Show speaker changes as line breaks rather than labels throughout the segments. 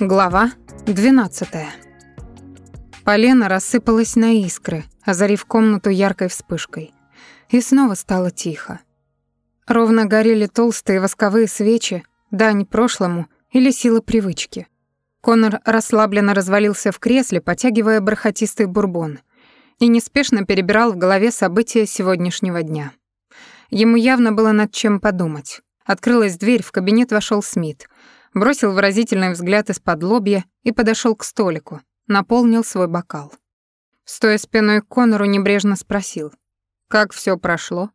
Глава 12. Полена рассыпалась на искры, озарив комнату яркой вспышкой. И снова стало тихо. Ровно горели толстые восковые свечи, дань прошлому или сила привычки. Конор расслабленно развалился в кресле, потягивая бархатистый бурбон, и неспешно перебирал в голове события сегодняшнего дня. Ему явно было над чем подумать. Открылась дверь, в кабинет вошел Смит — бросил выразительный взгляд из-под лобья и подошел к столику, наполнил свой бокал. Стоя спиной к Конору, небрежно спросил. «Как все прошло?»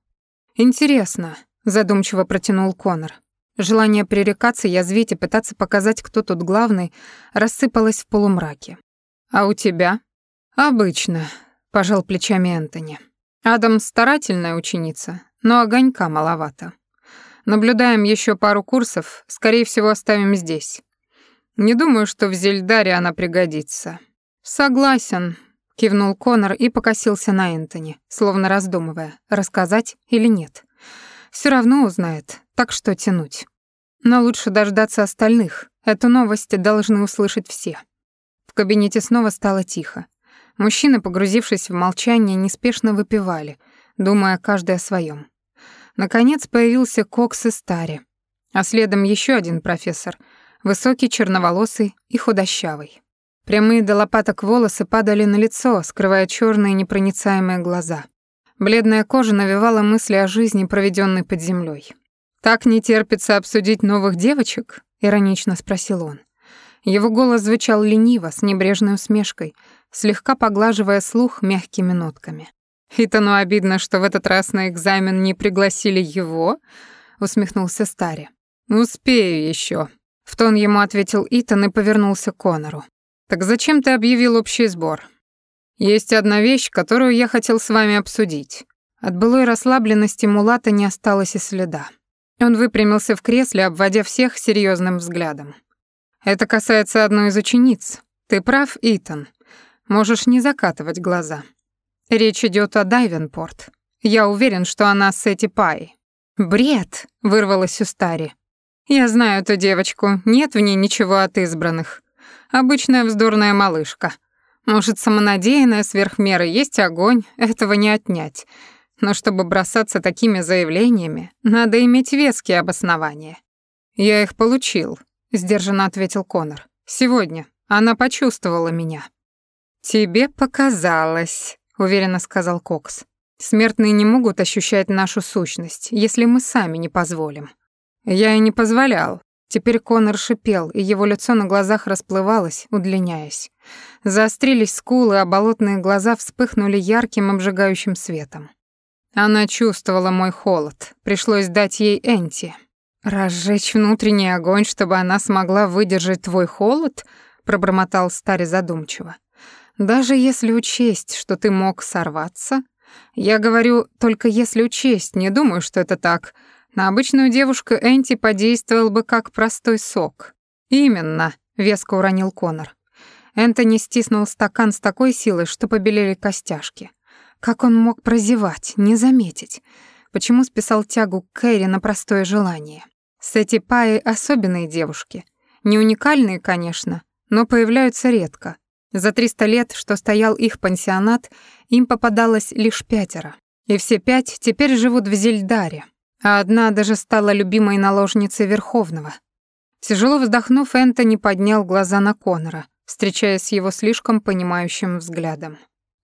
«Интересно», — задумчиво протянул Конор. Желание пререкаться, язвить и пытаться показать, кто тут главный, рассыпалось в полумраке. «А у тебя?» «Обычно», — пожал плечами Энтони. «Адам старательная ученица, но огонька маловато. Наблюдаем еще пару курсов, скорее всего, оставим здесь. Не думаю, что в Зельдаре она пригодится. Согласен, кивнул Конор и покосился на Энтони, словно раздумывая, рассказать или нет. Все равно узнает, так что тянуть. Но лучше дождаться остальных. Эту новость должны услышать все. В кабинете снова стало тихо. Мужчины, погрузившись в молчание, неспешно выпивали, думая каждый о своем. Наконец появился Кокс и Стари, а следом еще один профессор, высокий, черноволосый и худощавый. Прямые до лопаток волосы падали на лицо, скрывая черные непроницаемые глаза. Бледная кожа навевала мысли о жизни, проведенной под землей. «Так не терпится обсудить новых девочек?» — иронично спросил он. Его голос звучал лениво, с небрежной усмешкой, слегка поглаживая слух мягкими нотками. «Итану обидно, что в этот раз на экзамен не пригласили его», — усмехнулся Старри. «Успею еще. в тон ему ответил Итан и повернулся к Конору. «Так зачем ты объявил общий сбор? Есть одна вещь, которую я хотел с вами обсудить». От былой расслабленности Мулата не осталось и следа. Он выпрямился в кресле, обводя всех серьезным взглядом. «Это касается одной из учениц. Ты прав, Итан. Можешь не закатывать глаза. Речь идет о Дайвенпорт. Я уверен, что она с Эти Пай. Бред, вырвалось у Стари. Я знаю эту девочку, нет в ней ничего от избранных. Обычная вздорная малышка. Может, самонадеянная сверх меры, есть огонь, этого не отнять. Но чтобы бросаться такими заявлениями, надо иметь веские обоснования. Я их получил, сдержанно ответил Конор. Сегодня она почувствовала меня. Тебе показалось, уверенно сказал Кокс. Смертные не могут ощущать нашу сущность, если мы сами не позволим. Я и не позволял. Теперь Конор шипел, и его лицо на глазах расплывалось, удлиняясь. Заострились скулы, а болотные глаза вспыхнули ярким обжигающим светом. Она чувствовала мой холод. Пришлось дать ей Энти. «Разжечь внутренний огонь, чтобы она смогла выдержать твой холод?» — пробормотал старый задумчиво. Даже если учесть, что ты мог сорваться, я говорю, только если учесть, не думаю, что это так. На обычную девушку Энти подействовал бы как простой сок. Именно, веско уронил Конор. Энтони стиснул стакан с такой силой, что побелели костяшки. Как он мог прозевать, не заметить? Почему списал тягу к Кэрри на простое желание? Сэти Паи особенные девушки. Не уникальные, конечно, но появляются редко. За 300 лет, что стоял их пансионат, им попадалось лишь пятеро. И все пять теперь живут в Зельдаре, а одна даже стала любимой наложницей Верховного. Тяжело вздохнув, Энтони поднял глаза на Конора, встречаясь с его слишком понимающим взглядом.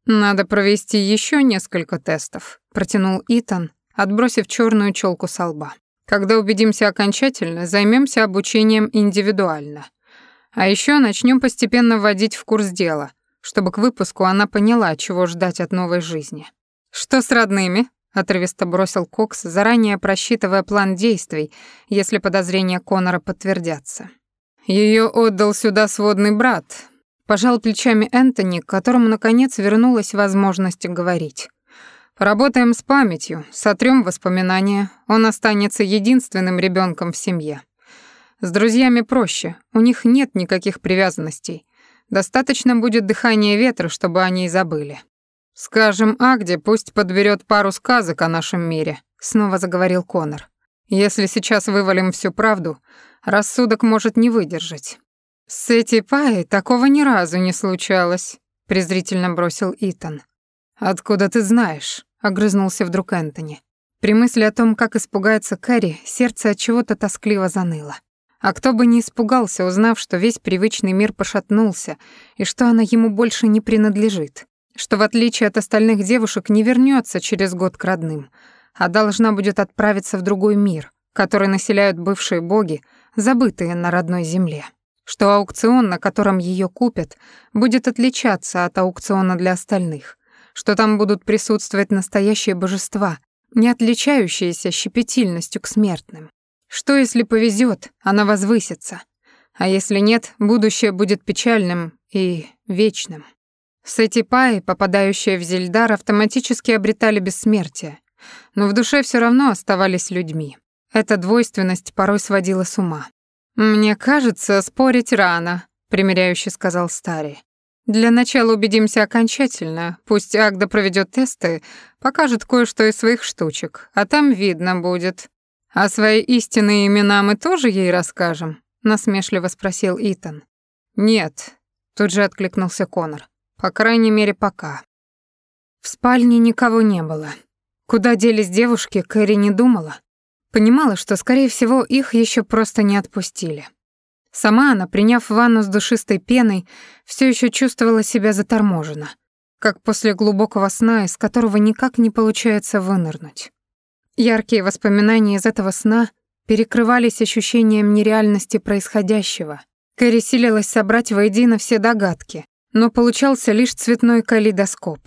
«Надо провести еще несколько тестов», — протянул Итан, отбросив черную челку со лба. «Когда убедимся окончательно, займемся обучением индивидуально. А еще начнем постепенно вводить в курс дела, чтобы к выпуску она поняла, чего ждать от новой жизни. Что с родными? отрывисто бросил Кокс, заранее просчитывая план действий, если подозрения Конора подтвердятся. Ее отдал сюда сводный брат. Пожал плечами Энтони, которому наконец вернулась возможность говорить. Поработаем с памятью, сотрем воспоминания. Он останется единственным ребенком в семье. С друзьями проще, у них нет никаких привязанностей. Достаточно будет дыхания ветра, чтобы они и забыли. Скажем, Агде пусть подберет пару сказок о нашем мире, снова заговорил Конор. Если сейчас вывалим всю правду, рассудок может не выдержать. С этой Пай такого ни разу не случалось, презрительно бросил Итан. Откуда ты знаешь? огрызнулся вдруг Энтони. При мысли о том, как испугается Кэрри, сердце от чего-то тоскливо заныло. А кто бы не испугался, узнав, что весь привычный мир пошатнулся и что она ему больше не принадлежит, что в отличие от остальных девушек не вернется через год к родным, а должна будет отправиться в другой мир, который населяют бывшие боги, забытые на родной земле что аукцион, на котором ее купят, будет отличаться от аукциона для остальных, что там будут присутствовать настоящие божества, не отличающиеся щепетильностью к смертным. Что, если повезет, она возвысится, а если нет, будущее будет печальным и вечным. Сетипаи, попадающие в Зельдар, автоматически обретали бессмертие, но в душе все равно оставались людьми. Эта двойственность порой сводила с ума. «Мне кажется, спорить рано», — примиряюще сказал Старий. «Для начала убедимся окончательно. Пусть Агда проведет тесты, покажет кое-что из своих штучек, а там видно будет. А свои истинные имена мы тоже ей расскажем?» — насмешливо спросил Итан. «Нет», — тут же откликнулся Конор. «По крайней мере, пока». В спальне никого не было. Куда делись девушки, Кэрри не думала. Понимала, что, скорее всего, их еще просто не отпустили. Сама она, приняв ванну с душистой пеной, все еще чувствовала себя заторможенно, как после глубокого сна, из которого никак не получается вынырнуть. Яркие воспоминания из этого сна перекрывались ощущением нереальности происходящего. Кэрри силилась собрать воедино все догадки, но получался лишь цветной калейдоскоп.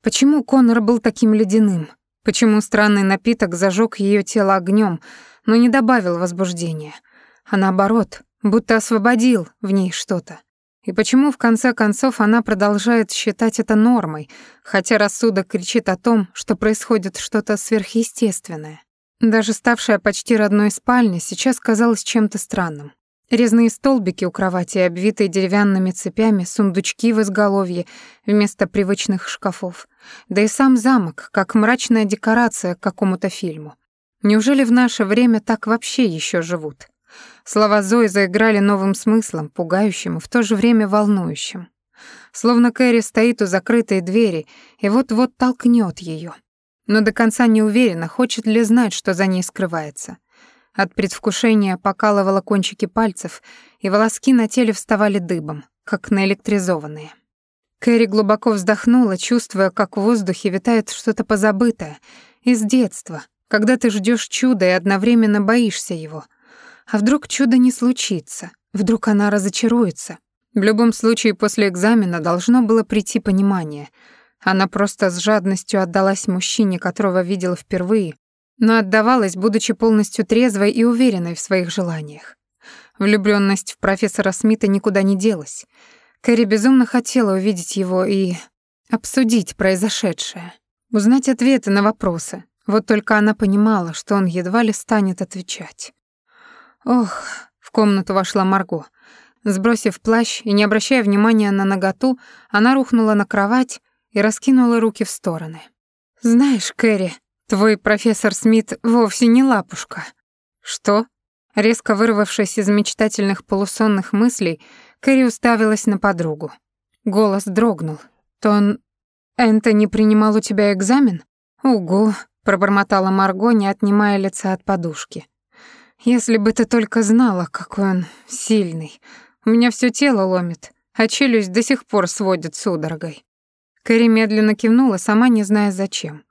Почему Конор был таким ледяным? Почему странный напиток зажег ее тело огнем, но не добавил возбуждения, а наоборот, будто освободил в ней что-то? И почему в конце концов она продолжает считать это нормой, хотя рассудок кричит о том, что происходит что-то сверхъестественное? Даже ставшая почти родной спальня сейчас казалась чем-то странным. Резные столбики у кровати, обвитые деревянными цепями, сундучки в изголовье вместо привычных шкафов. Да и сам замок, как мрачная декорация к какому-то фильму. Неужели в наше время так вообще еще живут? Слова Зои заиграли новым смыслом, пугающим и в то же время волнующим. Словно Кэрри стоит у закрытой двери и вот-вот толкнет ее, Но до конца не уверена, хочет ли знать, что за ней скрывается. От предвкушения покалывало кончики пальцев, и волоски на теле вставали дыбом, как наэлектризованные. Кэрри глубоко вздохнула, чувствуя, как в воздухе витает что-то позабытое, из детства, когда ты ждешь чуда и одновременно боишься его. А вдруг чудо не случится? Вдруг она разочаруется? В любом случае, после экзамена должно было прийти понимание. Она просто с жадностью отдалась мужчине, которого видела впервые, но отдавалась, будучи полностью трезвой и уверенной в своих желаниях. Влюблённость в профессора Смита никуда не делась. Кэрри безумно хотела увидеть его и обсудить произошедшее, узнать ответы на вопросы. Вот только она понимала, что он едва ли станет отвечать. Ох, в комнату вошла Марго. Сбросив плащ и не обращая внимания на наготу, она рухнула на кровать и раскинула руки в стороны. «Знаешь, Кэрри», Твой профессор Смит вовсе не лапушка. Что? Резко вырвавшись из мечтательных полусонных мыслей, Кэрри уставилась на подругу. Голос дрогнул. Тон Энтони принимал у тебя экзамен? Угу, пробормотала Марго, не отнимая лица от подушки. Если бы ты только знала, какой он сильный. У меня все тело ломит, а челюсть до сих пор сводит судорогой. Кэрри медленно кивнула, сама не зная зачем.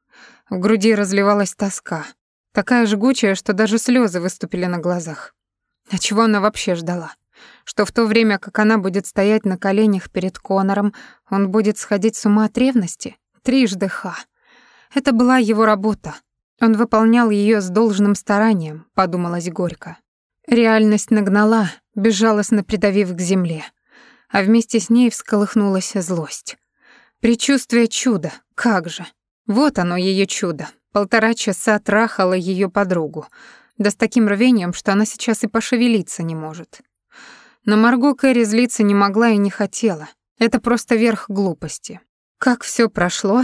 В груди разливалась тоска, такая жгучая, что даже слезы выступили на глазах. А чего она вообще ждала? Что в то время, как она будет стоять на коленях перед Конором, он будет сходить с ума от ревности? Трижды ха. Это была его работа. Он выполнял ее с должным старанием, подумалась горько. Реальность нагнала, безжалостно придавив к земле, а вместе с ней всколыхнулась злость. Причувствие чуда, как же. Вот оно, ее чудо. Полтора часа трахала ее подругу. Да с таким рвением, что она сейчас и пошевелиться не может. Но Марго Кэрри злиться не могла и не хотела. Это просто верх глупости. Как все прошло?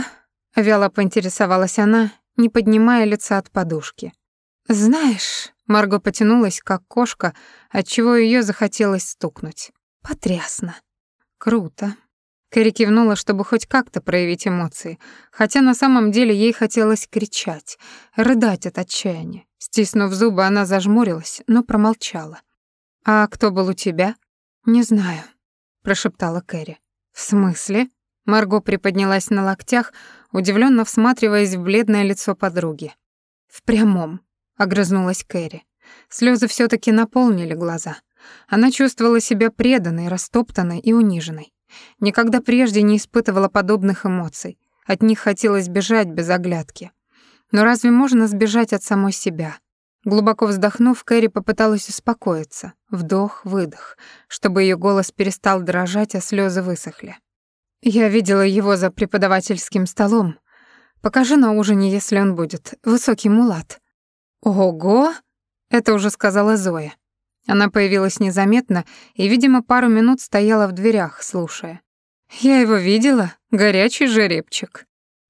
Вяло поинтересовалась она, не поднимая лица от подушки. Знаешь, Марго потянулась, как кошка, отчего ее захотелось стукнуть. Потрясно. Круто. Кэрри кивнула, чтобы хоть как-то проявить эмоции, хотя на самом деле ей хотелось кричать, рыдать от отчаяния. Стиснув зубы, она зажмурилась, но промолчала. «А кто был у тебя?» «Не знаю», — прошептала Кэрри. «В смысле?» Марго приподнялась на локтях, удивленно всматриваясь в бледное лицо подруги. «В прямом», — огрызнулась Кэрри. Слезы все таки наполнили глаза. Она чувствовала себя преданной, растоптанной и униженной. Никогда прежде не испытывала подобных эмоций. От них хотелось бежать без оглядки. Но разве можно сбежать от самой себя? Глубоко вздохнув, Кэрри попыталась успокоиться. Вдох, выдох, чтобы ее голос перестал дрожать, а слезы высохли. Я видела его за преподавательским столом. Покажи на ужине, если он будет. Высокий мулат. Ого! Это уже сказала Зоя. Она появилась незаметно и, видимо, пару минут стояла в дверях, слушая. «Я его видела? Горячий жеребчик».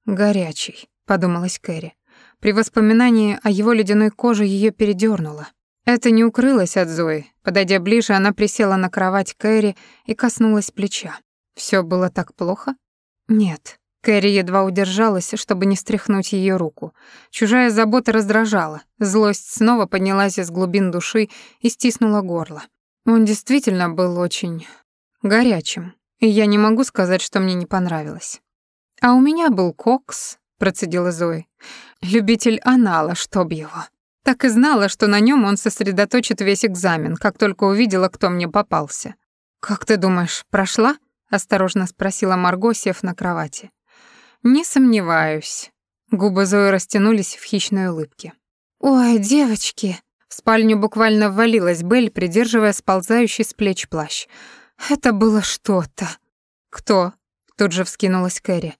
«Горячий», — подумалась Кэрри. При воспоминании о его ледяной коже ее передёрнуло. Это не укрылось от Зои. Подойдя ближе, она присела на кровать Кэрри и коснулась плеча. Все было так плохо? Нет. Кэрри едва удержалась, чтобы не стряхнуть ее руку. Чужая забота раздражала. Злость снова поднялась из глубин души и стиснула горло. Он действительно был очень горячим, и я не могу сказать, что мне не понравилось. А у меня был кокс, процедила Зои. Любитель анала, чтоб его. Так и знала, что на нем он сосредоточит весь экзамен, как только увидела, кто мне попался. «Как ты думаешь, прошла?» — осторожно спросила Марго, сев на кровати. «Не сомневаюсь». Губы Зои растянулись в хищной улыбке. «Ой, девочки!» В спальню буквально ввалилась Белль, придерживая сползающий с плеч плащ. «Это было что-то». «Кто?» — тут же вскинулась Кэрри.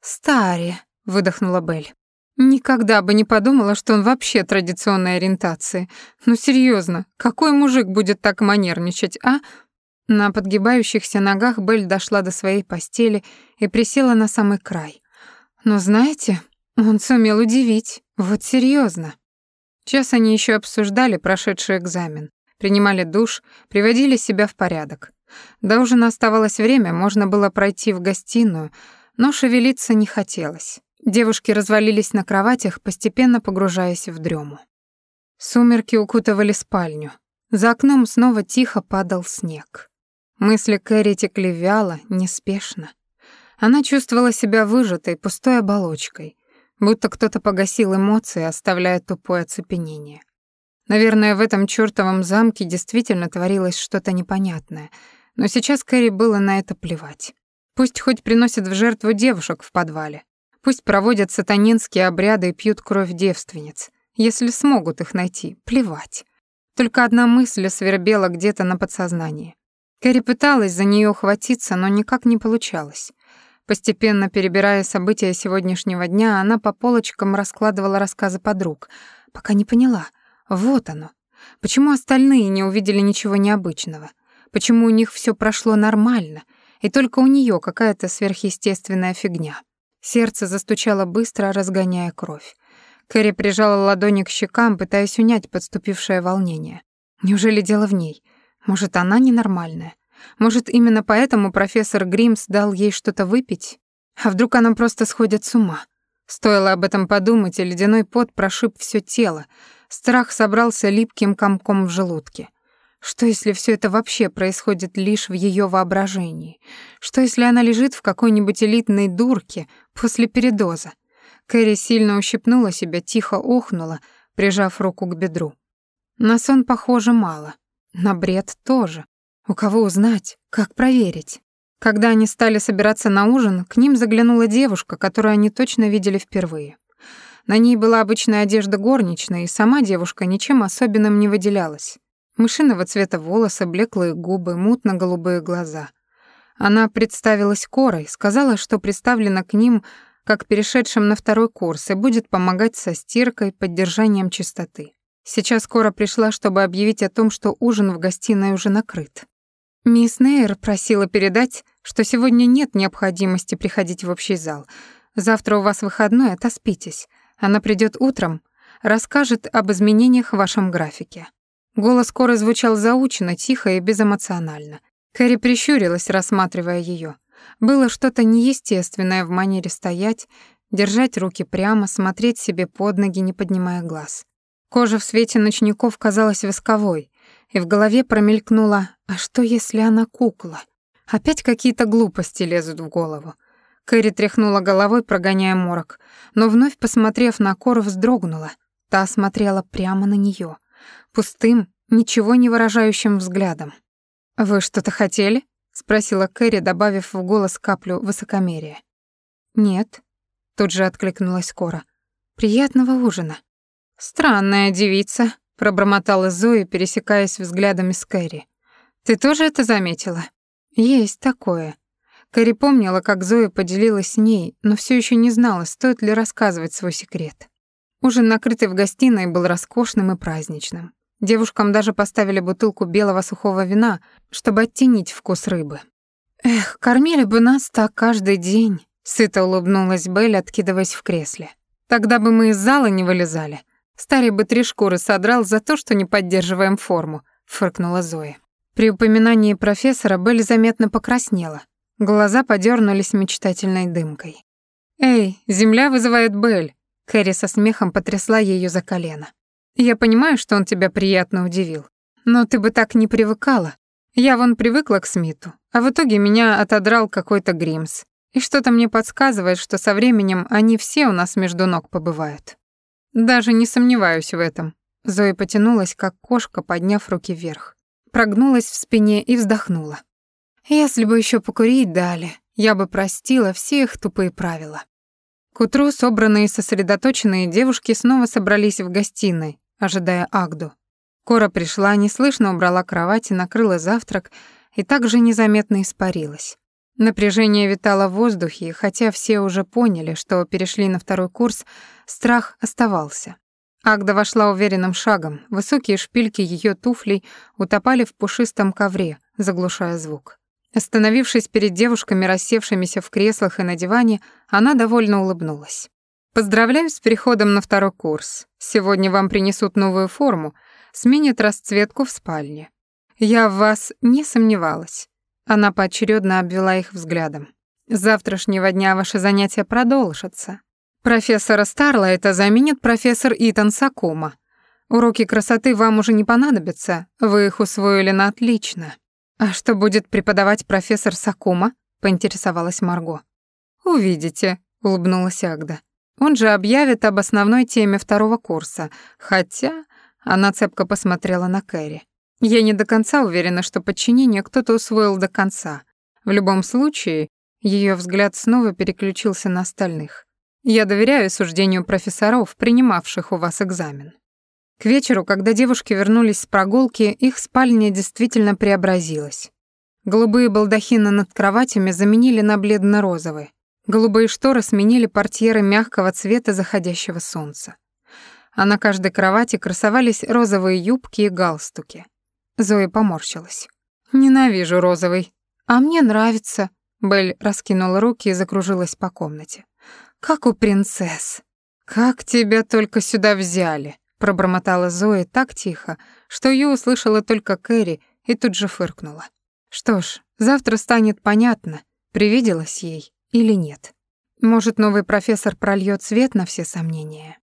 «Старри», — выдохнула Белль. «Никогда бы не подумала, что он вообще традиционной ориентации. Ну серьезно, какой мужик будет так манерничать, а?» На подгибающихся ногах Белль дошла до своей постели и присела на самый край. Но знаете, он сумел удивить. Вот серьезно. Час они еще обсуждали прошедший экзамен, принимали душ, приводили себя в порядок. До ужина оставалось время, можно было пройти в гостиную, но шевелиться не хотелось. Девушки развалились на кроватях, постепенно погружаясь в дрему. Сумерки укутывали спальню. За окном снова тихо падал снег. Мысли Кэрри текли вяло, неспешно. Она чувствовала себя выжатой, пустой оболочкой, будто кто-то погасил эмоции, оставляя тупое оцепенение. Наверное, в этом чёртовом замке действительно творилось что-то непонятное, но сейчас Кэрри было на это плевать. Пусть хоть приносят в жертву девушек в подвале, пусть проводят сатанинские обряды и пьют кровь девственниц, если смогут их найти, плевать. Только одна мысль свербела где-то на подсознании. Кэрри пыталась за нее ухватиться, но никак не получалось. Постепенно перебирая события сегодняшнего дня, она по полочкам раскладывала рассказы подруг, пока не поняла. Вот оно. Почему остальные не увидели ничего необычного? Почему у них все прошло нормально, и только у нее какая-то сверхъестественная фигня? Сердце застучало быстро, разгоняя кровь. Кэрри прижала ладони к щекам, пытаясь унять подступившее волнение. Неужели дело в ней? Может, она ненормальная? Может, именно поэтому профессор Гримс дал ей что-то выпить? А вдруг она просто сходит с ума? Стоило об этом подумать, и ледяной пот прошиб все тело. Страх собрался липким комком в желудке. Что если все это вообще происходит лишь в ее воображении? Что если она лежит в какой-нибудь элитной дурке после передоза? Кэрри сильно ущипнула себя, тихо охнула, прижав руку к бедру. На сон, похоже, мало. На бред тоже. У кого узнать? Как проверить? Когда они стали собираться на ужин, к ним заглянула девушка, которую они точно видели впервые. На ней была обычная одежда горничной, и сама девушка ничем особенным не выделялась. Мышиного цвета волосы, блеклые губы, мутно-голубые глаза. Она представилась Корой, сказала, что представлена к ним как перешедшим на второй курс и будет помогать со стиркой, поддержанием чистоты. Сейчас Кора пришла, чтобы объявить о том, что ужин в гостиной уже накрыт. Мисс Нейр просила передать, что сегодня нет необходимости приходить в общий зал. Завтра у вас выходной, отоспитесь. Она придет утром, расскажет об изменениях в вашем графике. Голос Коры звучал заучено, тихо и безэмоционально. Кэрри прищурилась, рассматривая ее. Было что-то неестественное в манере стоять, держать руки прямо, смотреть себе под ноги, не поднимая глаз. Кожа в свете ночников казалась восковой, и в голове промелькнуло «А что, если она кукла?» Опять какие-то глупости лезут в голову. Кэрри тряхнула головой, прогоняя морок, но вновь, посмотрев на Кору, вздрогнула. Та смотрела прямо на нее, пустым, ничего не выражающим взглядом. «Вы что-то хотели?» — спросила Кэрри, добавив в голос каплю высокомерия. «Нет», — тут же откликнулась Кора. «Приятного ужина». «Странная девица», — пробормотала Зои, пересекаясь взглядами с Кэрри. «Ты тоже это заметила?» «Есть такое». Кэрри помнила, как Зоя поделилась с ней, но все еще не знала, стоит ли рассказывать свой секрет. Ужин, накрытый в гостиной, был роскошным и праздничным. Девушкам даже поставили бутылку белого сухого вина, чтобы оттенить вкус рыбы. «Эх, кормили бы нас так каждый день», — сыто улыбнулась Белль, откидываясь в кресле. «Тогда бы мы из зала не вылезали. Старый бы три шкуры содрал за то, что не поддерживаем форму», — фыркнула Зоя. При упоминании профессора Белль заметно покраснела. Глаза подернулись мечтательной дымкой. «Эй, земля вызывает Белль!» Кэрри со смехом потрясла ее за колено. «Я понимаю, что он тебя приятно удивил. Но ты бы так не привыкала. Я вон привыкла к Смиту, а в итоге меня отодрал какой-то Гримс. И что-то мне подсказывает, что со временем они все у нас между ног побывают. Даже не сомневаюсь в этом. Зоя потянулась, как кошка, подняв руки вверх. Прогнулась в спине и вздохнула. Если бы еще покурить дали, я бы простила все их тупые правила. К утру собранные сосредоточенные девушки снова собрались в гостиной, ожидая Агду. Кора пришла, неслышно убрала кровать и накрыла завтрак, и также незаметно испарилась. Напряжение витало в воздухе, и хотя все уже поняли, что перешли на второй курс, страх оставался. Агда вошла уверенным шагом, высокие шпильки ее туфлей утопали в пушистом ковре, заглушая звук. Остановившись перед девушками, рассевшимися в креслах и на диване, она довольно улыбнулась. «Поздравляю с переходом на второй курс. Сегодня вам принесут новую форму, сменят расцветку в спальне. Я в вас не сомневалась. Она поочередно обвела их взглядом. С завтрашнего дня ваши занятия продолжатся. Профессора это заменит профессор Итан Сакума. Уроки красоты вам уже не понадобятся, вы их усвоили на отлично. А что будет преподавать профессор Сакума? поинтересовалась Марго. Увидите, улыбнулась Агда. Он же объявит об основной теме второго курса, хотя она цепко посмотрела на Кэрри. Я не до конца уверена, что подчинение кто-то усвоил до конца. В любом случае, ее взгляд снова переключился на остальных. Я доверяю суждению профессоров, принимавших у вас экзамен. К вечеру, когда девушки вернулись с прогулки, их спальня действительно преобразилась. Голубые балдахины над кроватями заменили на бледно-розовые. Голубые шторы сменили портьеры мягкого цвета заходящего солнца. А на каждой кровати красовались розовые юбки и галстуки. Зоя поморщилась. «Ненавижу розовый». «А мне нравится». Белль раскинула руки и закружилась по комнате. «Как у принцесс». «Как тебя только сюда взяли?» пробормотала Зоя так тихо, что ее услышала только Кэрри и тут же фыркнула. Что ж, завтра станет понятно, привиделось ей или нет. Может, новый профессор прольёт свет на все сомнения.